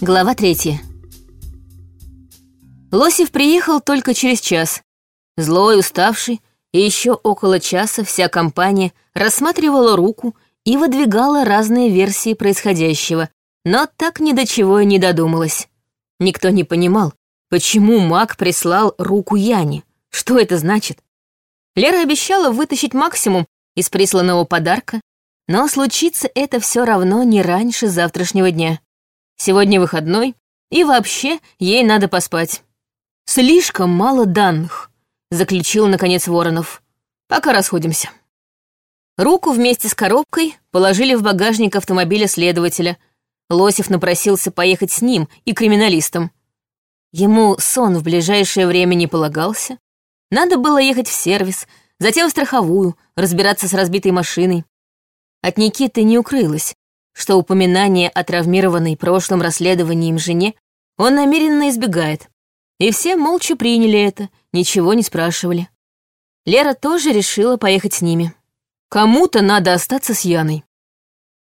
Глава третья. Лосев приехал только через час. Злой, уставший, и еще около часа вся компания рассматривала руку и выдвигала разные версии происходящего, но так ни до чего и не додумалась. Никто не понимал, почему маг прислал руку Яне, что это значит. Лера обещала вытащить максимум из присланного подарка, но случится это все равно не раньше завтрашнего дня. Сегодня выходной, и вообще ей надо поспать. Слишком мало данных, заключил, наконец, Воронов. Пока расходимся. Руку вместе с коробкой положили в багажник автомобиля следователя. Лосев напросился поехать с ним и криминалистом. Ему сон в ближайшее время не полагался. Надо было ехать в сервис, затем в страховую, разбираться с разбитой машиной. От Никиты не укрылось, что упоминание о травмированной прошлым расследованием жене он намеренно избегает. И все молча приняли это, ничего не спрашивали. Лера тоже решила поехать с ними. Кому-то надо остаться с Яной.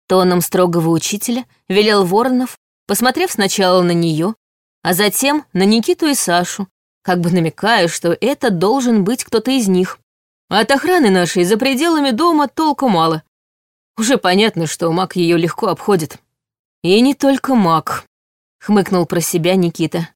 Тоном строгого учителя велел Воронов, посмотрев сначала на нее, а затем на Никиту и Сашу, как бы намекая, что это должен быть кто-то из них. От охраны нашей за пределами дома толку мало. Уже понятно, что маг ее легко обходит. И не только маг, хмыкнул про себя Никита.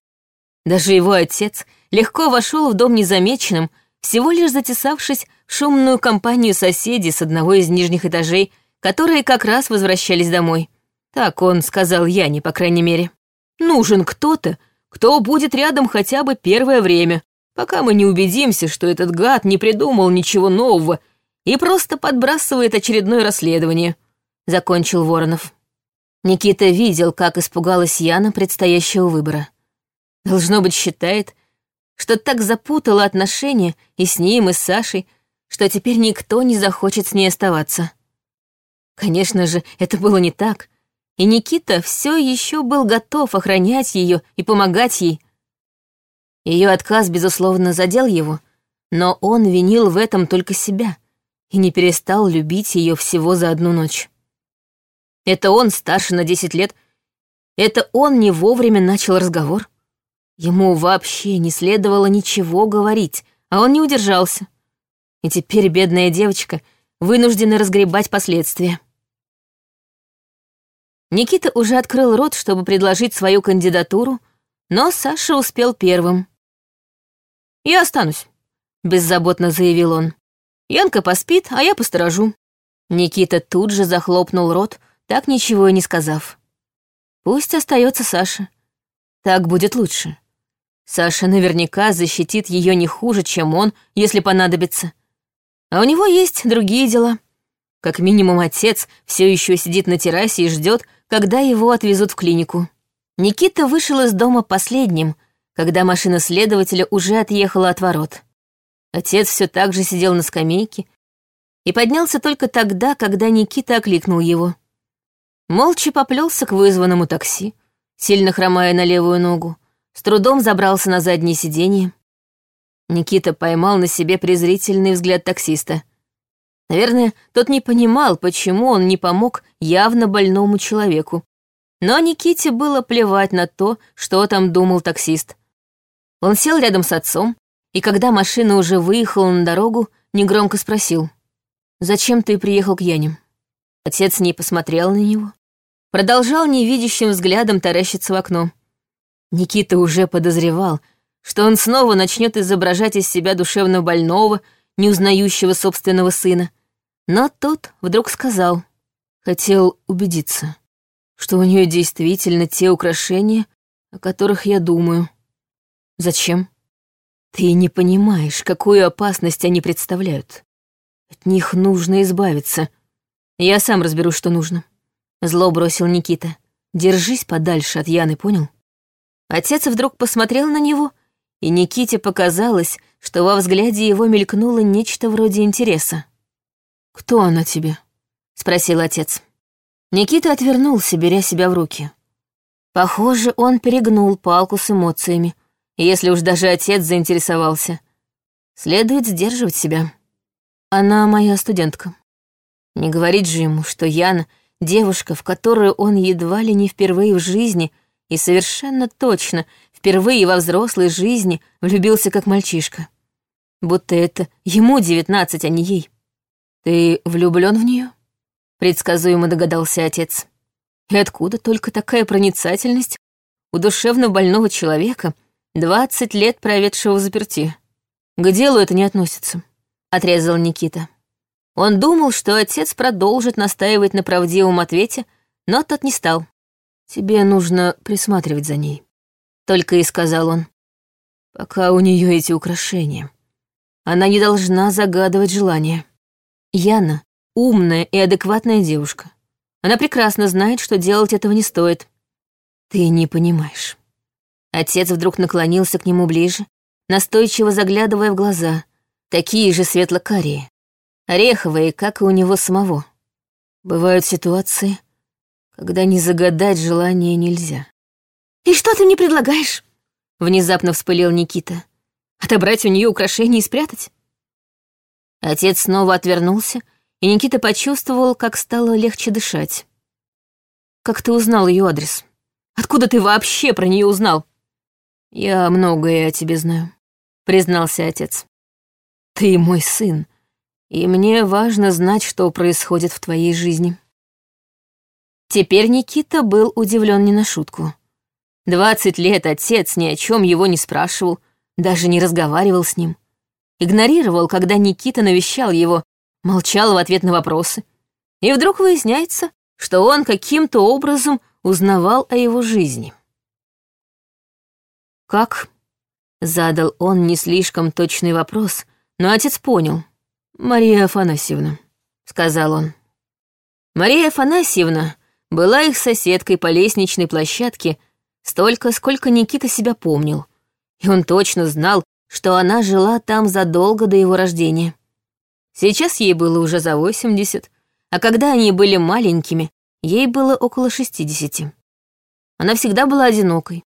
Даже его отец легко вошел в дом незамеченным, всего лишь затесавшись в шумную компанию соседей с одного из нижних этажей, которые как раз возвращались домой. Так он сказал Яне, по крайней мере. Нужен кто-то, кто будет рядом хотя бы первое время, пока мы не убедимся, что этот гад не придумал ничего нового и просто подбрасывает очередное расследование», — закончил Воронов. Никита видел, как испугалась Яна предстоящего выбора. Должно быть, считает, что так запутала отношения и с ним, и с Сашей, что теперь никто не захочет с ней оставаться. Конечно же, это было не так, и Никита все еще был готов охранять ее и помогать ей. Ее отказ, безусловно, задел его, но он винил в этом только себя и не перестал любить ее всего за одну ночь. Это он старше на десять лет. Это он не вовремя начал разговор. Ему вообще не следовало ничего говорить, а он не удержался. И теперь бедная девочка вынуждена разгребать последствия. Никита уже открыл рот, чтобы предложить свою кандидатуру, но Саша успел первым. «Я останусь», — беззаботно заявил он. Янка поспит, а я посторожу». Никита тут же захлопнул рот, так ничего и не сказав. «Пусть остается Саша. Так будет лучше. Саша наверняка защитит ее не хуже, чем он, если понадобится. А у него есть другие дела. Как минимум отец все еще сидит на террасе и ждет, когда его отвезут в клинику. Никита вышел из дома последним, когда машина следователя уже отъехала от ворот. Отец все так же сидел на скамейке и поднялся только тогда, когда Никита окликнул его. Молча поплелся к вызванному такси, сильно хромая на левую ногу, с трудом забрался на заднее сиденье. Никита поймал на себе презрительный взгляд таксиста. Наверное, тот не понимал, почему он не помог явно больному человеку. Но Никите было плевать на то, что там думал таксист. Он сел рядом с отцом, и когда машина уже выехала на дорогу, негромко спросил, «Зачем ты приехал к Яне?» Отец не посмотрел на него, продолжал невидящим взглядом таращиться в окно. Никита уже подозревал, что он снова начнет изображать из себя душевно больного, не узнающего собственного сына. Но тот вдруг сказал, хотел убедиться, что у нее действительно те украшения, о которых я думаю. Зачем? Ты не понимаешь, какую опасность они представляют. От них нужно избавиться. Я сам разберусь, что нужно. Зло бросил Никита. Держись подальше от Яны, понял? Отец вдруг посмотрел на него, и Никите показалось, что во взгляде его мелькнуло нечто вроде интереса. «Кто она тебе?» — спросил отец. Никита отвернулся, беря себя в руки. Похоже, он перегнул палку с эмоциями, если уж даже отец заинтересовался. Следует сдерживать себя. Она моя студентка. Не говорить же ему, что Яна — девушка, в которую он едва ли не впервые в жизни и совершенно точно впервые во взрослой жизни влюбился как мальчишка. Будто это ему девятнадцать, а не ей. «Ты влюблен в нее? предсказуемо догадался отец. И откуда только такая проницательность у душевно больного человека, двадцать лет проведшего заперти? К делу это не относится, отрезал Никита. Он думал, что отец продолжит настаивать на правдивом ответе, но тот не стал. «Тебе нужно присматривать за ней», — только и сказал он. «Пока у нее эти украшения. Она не должна загадывать желания. Яна — умная и адекватная девушка. Она прекрасно знает, что делать этого не стоит. Ты не понимаешь». Отец вдруг наклонился к нему ближе, настойчиво заглядывая в глаза, такие же светло-карие, ореховые, как и у него самого. Бывают ситуации, когда не загадать желание нельзя. «И что ты мне предлагаешь?» Внезапно вспылил Никита. «Отобрать у нее украшения и спрятать?» Отец снова отвернулся, и Никита почувствовал, как стало легче дышать. «Как ты узнал ее адрес? Откуда ты вообще про нее узнал?» «Я многое о тебе знаю», — признался отец. «Ты мой сын, и мне важно знать, что происходит в твоей жизни». Теперь Никита был удивлен не на шутку. Двадцать лет отец ни о чем его не спрашивал, даже не разговаривал с ним. Игнорировал, когда Никита навещал его, молчал в ответ на вопросы. И вдруг выясняется, что он каким-то образом узнавал о его жизни. «Как?» — задал он не слишком точный вопрос, но отец понял. «Мария Афанасьевна», — сказал он. Мария Афанасьевна была их соседкой по лестничной площадке столько, сколько Никита себя помнил. И он точно знал, что она жила там задолго до его рождения. Сейчас ей было уже за 80, а когда они были маленькими, ей было около 60. Она всегда была одинокой.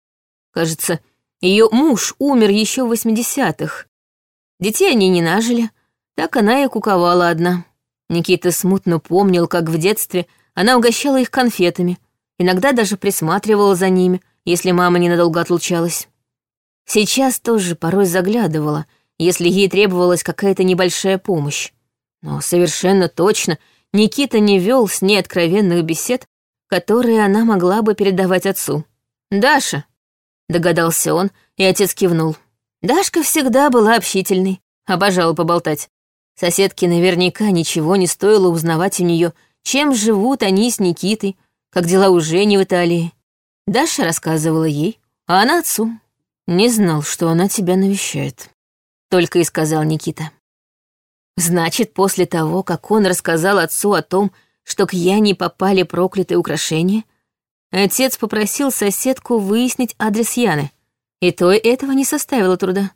Кажется, ее муж умер еще в 80-х. Детей они не нажили, так она и куковала одна. Никита смутно помнил, как в детстве она угощала их конфетами, иногда даже присматривала за ними, если мама ненадолго отлучалась. Сейчас тоже порой заглядывала, если ей требовалась какая-то небольшая помощь. Но совершенно точно Никита не вел с ней откровенных бесед, которые она могла бы передавать отцу. «Даша», — догадался он, и отец кивнул. Дашка всегда была общительной, обожала поболтать. Соседке наверняка ничего не стоило узнавать у нее чем живут они с Никитой, как дела у Жени в Италии. Даша рассказывала ей, а она отцу. Не знал, что она тебя навещает. Только и сказал Никита. Значит, после того, как он рассказал отцу о том, что к Яне попали проклятые украшения, отец попросил соседку выяснить адрес Яны, и той этого не составило труда.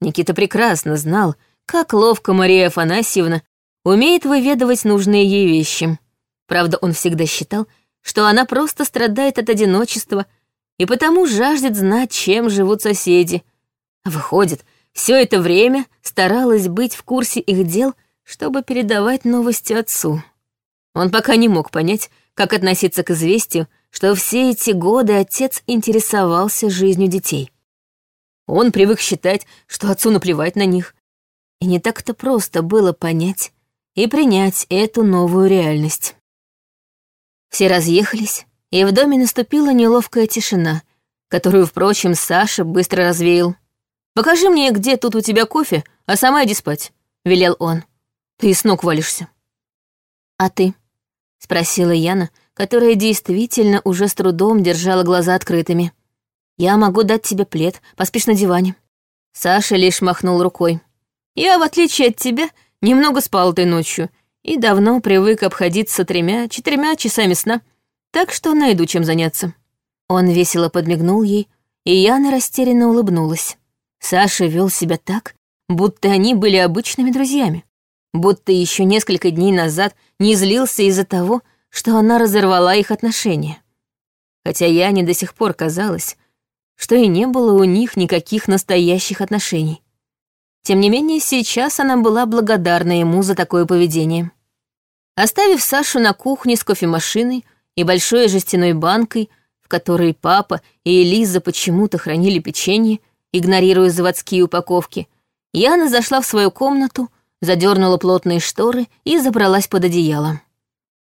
Никита прекрасно знал, как ловко Мария Афанасьевна умеет выведывать нужные ей вещи. Правда, он всегда считал, что она просто страдает от одиночества и потому жаждет знать, чем живут соседи. выходит, все это время старалась быть в курсе их дел, чтобы передавать новости отцу. Он пока не мог понять, как относиться к известию, что все эти годы отец интересовался жизнью детей. Он привык считать, что отцу наплевать на них. И не так-то просто было понять и принять эту новую реальность. Все разъехались, и в доме наступила неловкая тишина, которую, впрочем, Саша быстро развеял. «Покажи мне, где тут у тебя кофе, а сама иди спать», — велел он. «Ты с ног валишься». «А ты?» — спросила Яна, которая действительно уже с трудом держала глаза открытыми. «Я могу дать тебе плед, поспишь на диване». Саша лишь махнул рукой. «Я, в отличие от тебя, немного спал этой ночью и давно привык обходиться тремя-четырьмя часами сна, так что найду чем заняться». Он весело подмигнул ей, и Яна растерянно улыбнулась. Саша вел себя так, будто они были обычными друзьями, будто еще несколько дней назад не злился из-за того, что она разорвала их отношения. Хотя Яне до сих пор казалось, что и не было у них никаких настоящих отношений. Тем не менее, сейчас она была благодарна ему за такое поведение. Оставив Сашу на кухне с кофемашиной и большой жестяной банкой, в которой папа и Элиза почему-то хранили печенье, игнорируя заводские упаковки, Яна зашла в свою комнату, задернула плотные шторы и забралась под одеяло.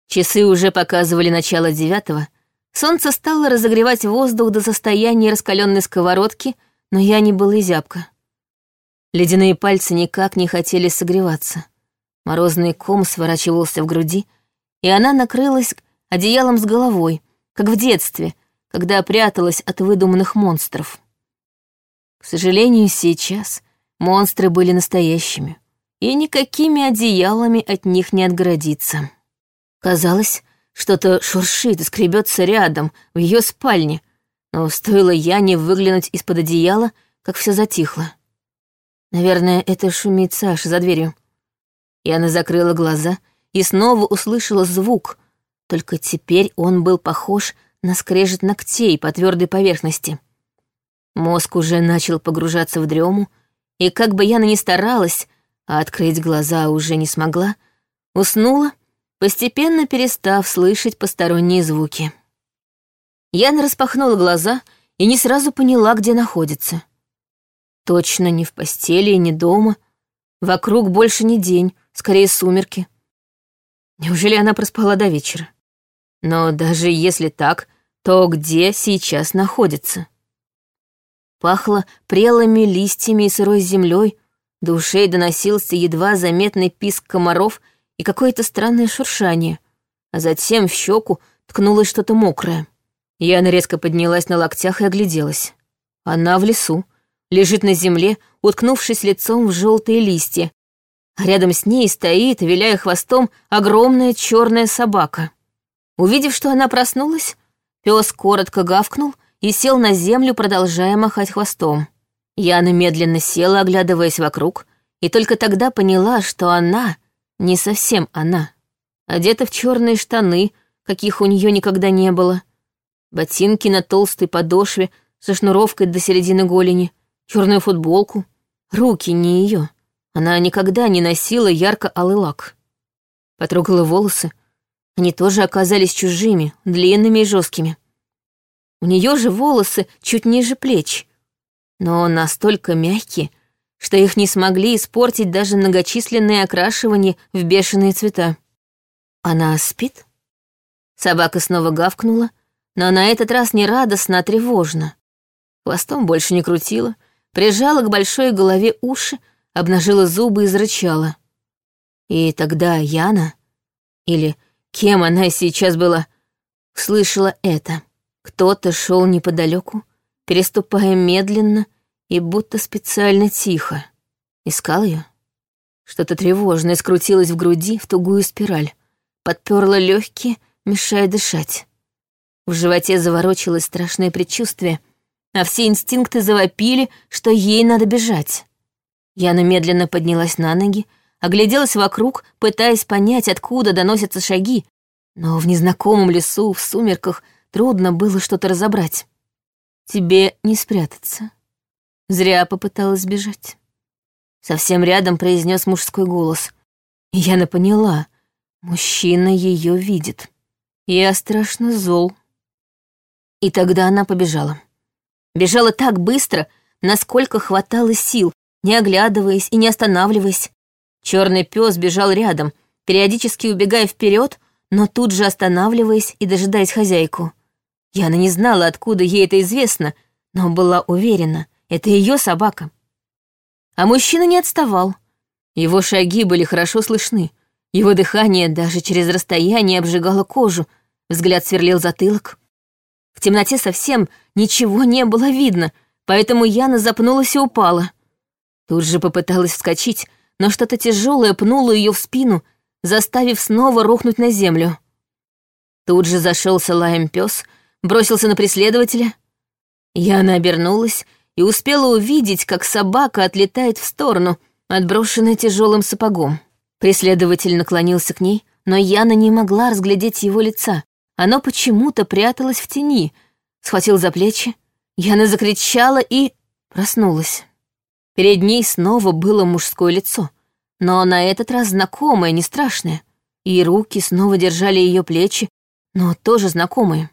Часы уже показывали начало девятого, солнце стало разогревать воздух до состояния раскаленной сковородки, но я не была зябка. Ледяные пальцы никак не хотели согреваться. Морозный ком сворачивался в груди, и она накрылась одеялом с головой, как в детстве, когда пряталась от выдуманных монстров. К сожалению, сейчас монстры были настоящими, и никакими одеялами от них не отгородиться. Казалось, что-то шуршит и скребется рядом, в ее спальне, но стоило Яне выглянуть из-под одеяла, как все затихло. Наверное, это шумит Саша за дверью. Яна закрыла глаза и снова услышала звук, только теперь он был похож на скрежет ногтей по твердой поверхности. Мозг уже начал погружаться в дрему, и как бы Яна ни старалась, а открыть глаза уже не смогла, уснула, постепенно перестав слышать посторонние звуки. Яна распахнула глаза и не сразу поняла, где находится. Точно не в постели и не дома. Вокруг больше не день, скорее сумерки. Неужели она проспала до вечера? Но даже если так, то где сейчас находится? Пахло прелыми листьями и сырой землей, до ушей доносился едва заметный писк комаров и какое-то странное шуршание, а затем в щеку ткнулось что-то мокрое. Яна резко поднялась на локтях и огляделась. Она в лесу, лежит на земле, уткнувшись лицом в желтые листья. А рядом с ней стоит, виляя хвостом, огромная черная собака. Увидев, что она проснулась, пес коротко гавкнул и сел на землю, продолжая махать хвостом. Яна медленно села, оглядываясь вокруг, и только тогда поняла, что она не совсем она. Одета в черные штаны, каких у нее никогда не было, ботинки на толстой подошве со шнуровкой до середины голени, черную футболку. Руки не ее. Она никогда не носила ярко-алый лак. Потрогала волосы. Они тоже оказались чужими, длинными и жесткими. У нее же волосы чуть ниже плеч, но настолько мягкие, что их не смогли испортить даже многочисленные окрашивания в бешеные цвета. Она спит? Собака снова гавкнула, но на этот раз не радостно, а тревожно. Хвостом больше не крутила, прижала к большой голове уши, обнажила зубы и зарычала. И тогда Яна, или кем она сейчас была, слышала это. Кто-то шел неподалеку, переступая медленно и будто специально тихо. Искал ее. Что-то тревожное скрутилось в груди в тугую спираль, подперла легкие, мешая дышать. В животе заворочилось страшное предчувствие, а все инстинкты завопили, что ей надо бежать. Яна медленно поднялась на ноги, огляделась вокруг, пытаясь понять, откуда доносятся шаги, но в незнакомом лесу, в сумерках, трудно было что-то разобрать. «Тебе не спрятаться». Зря попыталась сбежать. Совсем рядом произнес мужской голос. И Яна поняла, мужчина ее видит. Я страшно зол. И тогда она побежала. Бежала так быстро, насколько хватало сил, не оглядываясь и не останавливаясь. Черный пес бежал рядом, периодически убегая вперед, но тут же останавливаясь и дожидаясь хозяйку. Яна не знала, откуда ей это известно, но была уверена, это ее собака. А мужчина не отставал. Его шаги были хорошо слышны. Его дыхание даже через расстояние обжигало кожу, взгляд сверлил затылок. В темноте совсем ничего не было видно, поэтому Яна запнулась и упала. Тут же попыталась вскочить, но что-то тяжелое пнуло ее в спину, заставив снова рухнуть на землю. Тут же зашелся лаем пес, бросился на преследователя. Яна обернулась и успела увидеть, как собака отлетает в сторону, отброшенная тяжелым сапогом. Преследователь наклонился к ней, но Яна не могла разглядеть его лица. Оно почему-то пряталось в тени. Схватил за плечи. Яна закричала и... проснулась. Перед ней снова было мужское лицо, но на этот раз знакомое, не страшное. И руки снова держали ее плечи, но тоже знакомые.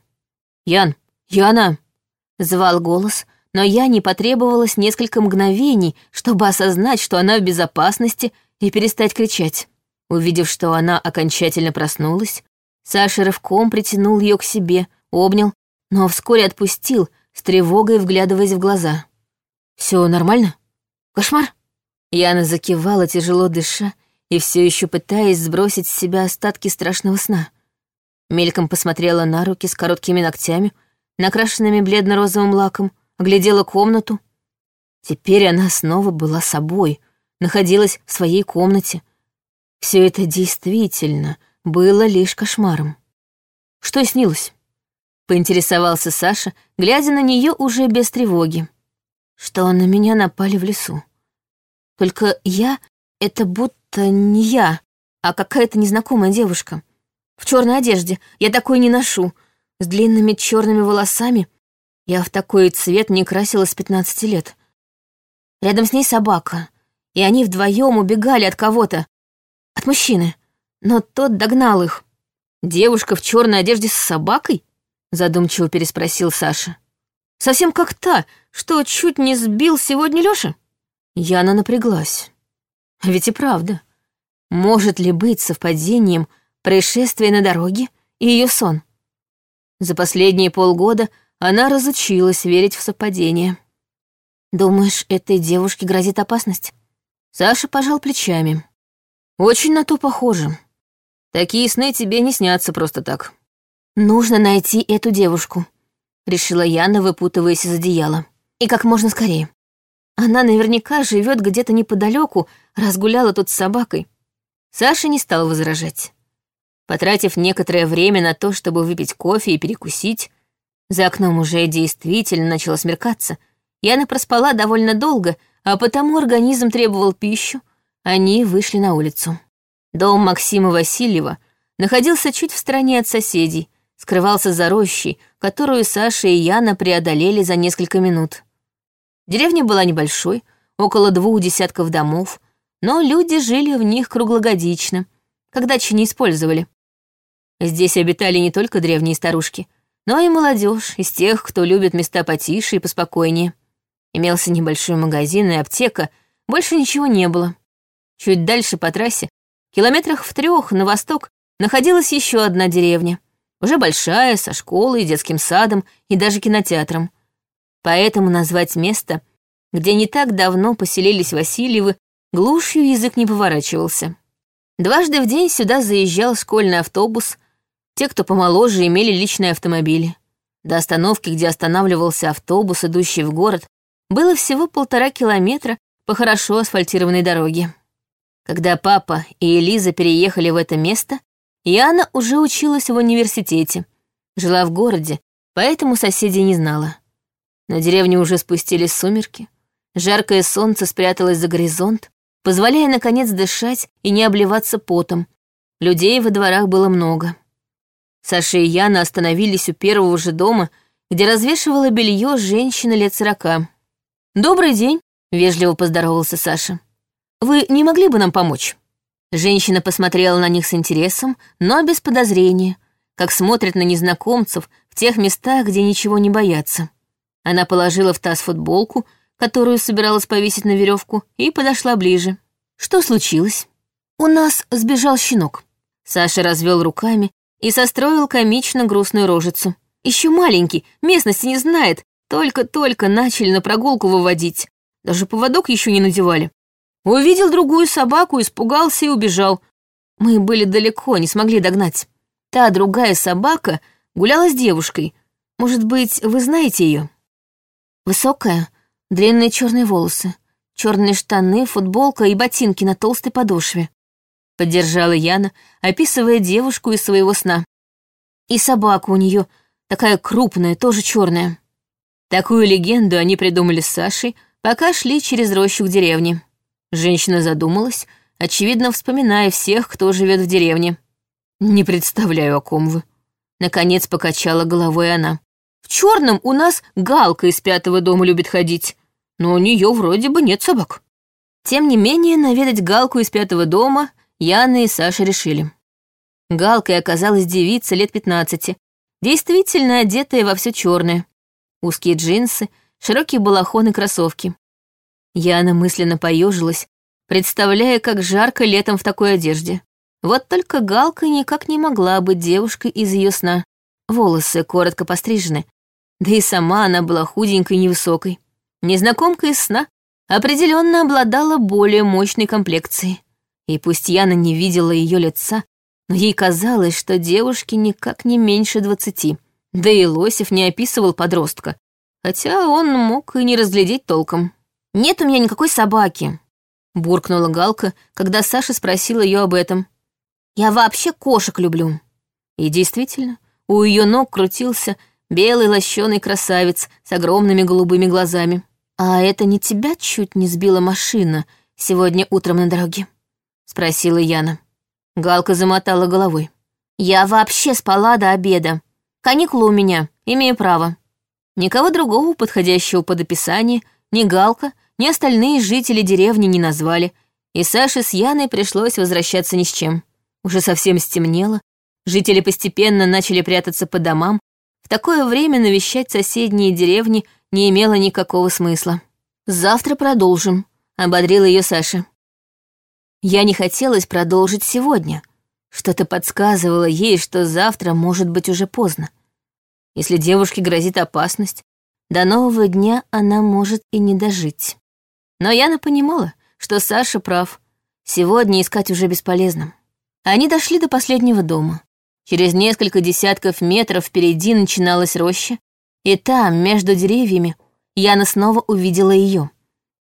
«Ян, «Яна!» — звал голос, но я не потребовалось несколько мгновений, чтобы осознать, что она в безопасности и перестать кричать. Увидев, что она окончательно проснулась, Саша рывком притянул ее к себе, обнял, но вскоре отпустил, с тревогой вглядываясь в глаза. Все нормально? Кошмар?» Яна закивала, тяжело дыша, и все еще пытаясь сбросить с себя остатки страшного сна. Мельком посмотрела на руки с короткими ногтями, накрашенными бледно-розовым лаком, оглядела комнату. Теперь она снова была собой, находилась в своей комнате. Все это действительно было лишь кошмаром. Что снилось? Поинтересовался Саша, глядя на нее уже без тревоги. Что на меня напали в лесу. Только я — это будто не я, а какая-то незнакомая девушка. В черной одежде, я такой не ношу, с длинными черными волосами. Я в такой цвет не красила с 15 лет. Рядом с ней собака, и они вдвоем убегали от кого-то, от мужчины, но тот догнал их. «Девушка в черной одежде с собакой?» — задумчиво переспросил Саша. «Совсем как та, что чуть не сбил сегодня Лёша?» Яна напряглась. Ведь и правда. Может ли быть совпадением происшествие на дороге и ее сон? За последние полгода она разучилась верить в совпадение. «Думаешь, этой девушке грозит опасность?» Саша пожал плечами. «Очень на то похоже. Такие сны тебе не снятся просто так». «Нужно найти эту девушку», — решила Яна, выпутываясь из одеяла. «И как можно скорее. Она наверняка живет где-то неподалеку, разгуляла тут с собакой. Саша не стал возражать. Потратив некоторое время на то, чтобы выпить кофе и перекусить, за окном уже действительно начало смеркаться, Яна проспала довольно долго, а потому организм требовал пищу, они вышли на улицу. Дом Максима Васильева находился чуть в стороне от соседей, скрывался за рощей, которую Саша и Яна преодолели за несколько минут. Деревня была небольшой, около двух десятков домов, но люди жили в них круглогодично, когда дачи не использовали. Здесь обитали не только древние старушки, но и молодежь из тех, кто любит места потише и поспокойнее. Имелся небольшой магазин и аптека, больше ничего не было. Чуть дальше по трассе, километрах в трех на восток, находилась еще одна деревня, уже большая, со школой, детским садом и даже кинотеатром. Поэтому назвать место, где не так давно поселились Васильевы, глушью язык не поворачивался. Дважды в день сюда заезжал школьный автобус, те, кто помоложе, имели личные автомобили. До остановки, где останавливался автобус, идущий в город, было всего полтора километра по хорошо асфальтированной дороге. Когда папа и Элиза переехали в это место, Яна уже училась в университете, жила в городе, поэтому соседей не знала. На деревню уже спустились сумерки. Жаркое солнце спряталось за горизонт, позволяя, наконец, дышать и не обливаться потом. Людей во дворах было много. Саша и Яна остановились у первого же дома, где развешивала белье женщина лет сорока. «Добрый день», — вежливо поздоровался Саша. «Вы не могли бы нам помочь?» Женщина посмотрела на них с интересом, но без подозрения, как смотрят на незнакомцев в тех местах, где ничего не боятся. Она положила в таз футболку, которую собиралась повесить на веревку, и подошла ближе. Что случилось? У нас сбежал щенок. Саша развел руками и состроил комично грустную рожицу. Еще маленький, местности не знает, только-только начали на прогулку выводить. Даже поводок еще не надевали. Увидел другую собаку, испугался и убежал. Мы были далеко, не смогли догнать. Та другая собака гуляла с девушкой. Может быть, вы знаете ее? Высокая, длинные черные волосы, черные штаны, футболка и ботинки на толстой подошве. Поддержала Яна, описывая девушку из своего сна. И собака у нее такая крупная, тоже черная. Такую легенду они придумали с Сашей, пока шли через рощу к деревне. Женщина задумалась, очевидно, вспоминая всех, кто живет в деревне. «Не представляю, о ком вы». Наконец покачала головой она. В черном у нас Галка из пятого дома любит ходить, но у нее вроде бы нет собак. Тем не менее, наведать Галку из пятого дома Яна и Саша решили. Галкой оказалась девица лет пятнадцати, действительно одетая во все черное. Узкие джинсы, широкие балахон и кроссовки. Яна мысленно поежилась, представляя, как жарко летом в такой одежде. Вот только Галка никак не могла быть девушкой из ее сна. Волосы коротко пострижены, да и сама она была худенькой и невысокой. Незнакомка из сна определенно обладала более мощной комплекцией. И пусть Яна не видела ее лица, но ей казалось, что девушке никак не меньше двадцати. Да и Лосев не описывал подростка, хотя он мог и не разглядеть толком. «Нет у меня никакой собаки», — буркнула Галка, когда Саша спросил ее об этом. «Я вообще кошек люблю». И действительно, у ее ног крутился белый лощеный красавец с огромными голубыми глазами. «А это не тебя чуть не сбила машина сегодня утром на дороге?» — спросила Яна. Галка замотала головой. «Я вообще спала до обеда. Каникулы у меня, имею право». Никого другого, подходящего под описание, ни Галка, ни остальные жители деревни не назвали, и Саше с Яной пришлось возвращаться ни с чем. Уже совсем стемнело, жители постепенно начали прятаться по домам, в такое время навещать соседние деревни не имело никакого смысла. «Завтра продолжим», — ободрила ее Саша. Я не хотелось продолжить сегодня. Что-то подсказывало ей, что завтра может быть уже поздно. Если девушке грозит опасность, до нового дня она может и не дожить. Но Яна понимала, что Саша прав. Сегодня искать уже бесполезно. Они дошли до последнего дома. Через несколько десятков метров впереди начиналась роща, и там, между деревьями, Яна снова увидела ее.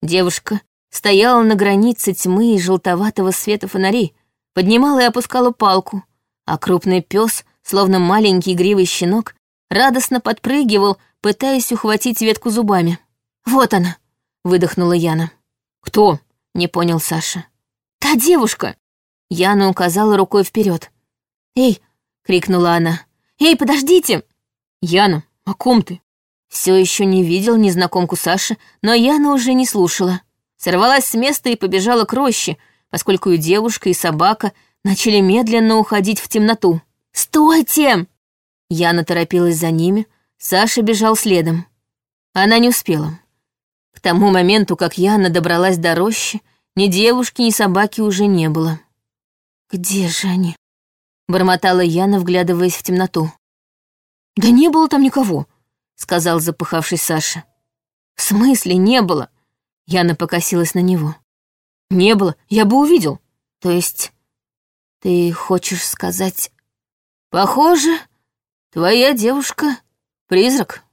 Девушка стояла на границе тьмы и желтоватого света фонарей, поднимала и опускала палку, а крупный пес, словно маленький игривый щенок, радостно подпрыгивал, пытаясь ухватить ветку зубами. «Вот она!» — выдохнула Яна. «Кто?» — не понял Саша. «Та девушка!» Яна указала рукой вперед. «Эй!» — крикнула она. «Эй, подождите!» «Яна, о ком ты?» Все еще не видел незнакомку Саши, но Яна уже не слушала сорвалась с места и побежала к роще, поскольку и девушка, и собака начали медленно уходить в темноту. «Стойте!» Яна торопилась за ними, Саша бежал следом. Она не успела. К тому моменту, как Яна добралась до рощи, ни девушки, ни собаки уже не было. «Где же они?» — бормотала Яна, вглядываясь в темноту. «Да не было там никого», — сказал запыхавшись Саша. «В смысле не было? Яна покосилась на него. «Не было, я бы увидел. То есть, ты хочешь сказать...» «Похоже, твоя девушка — призрак».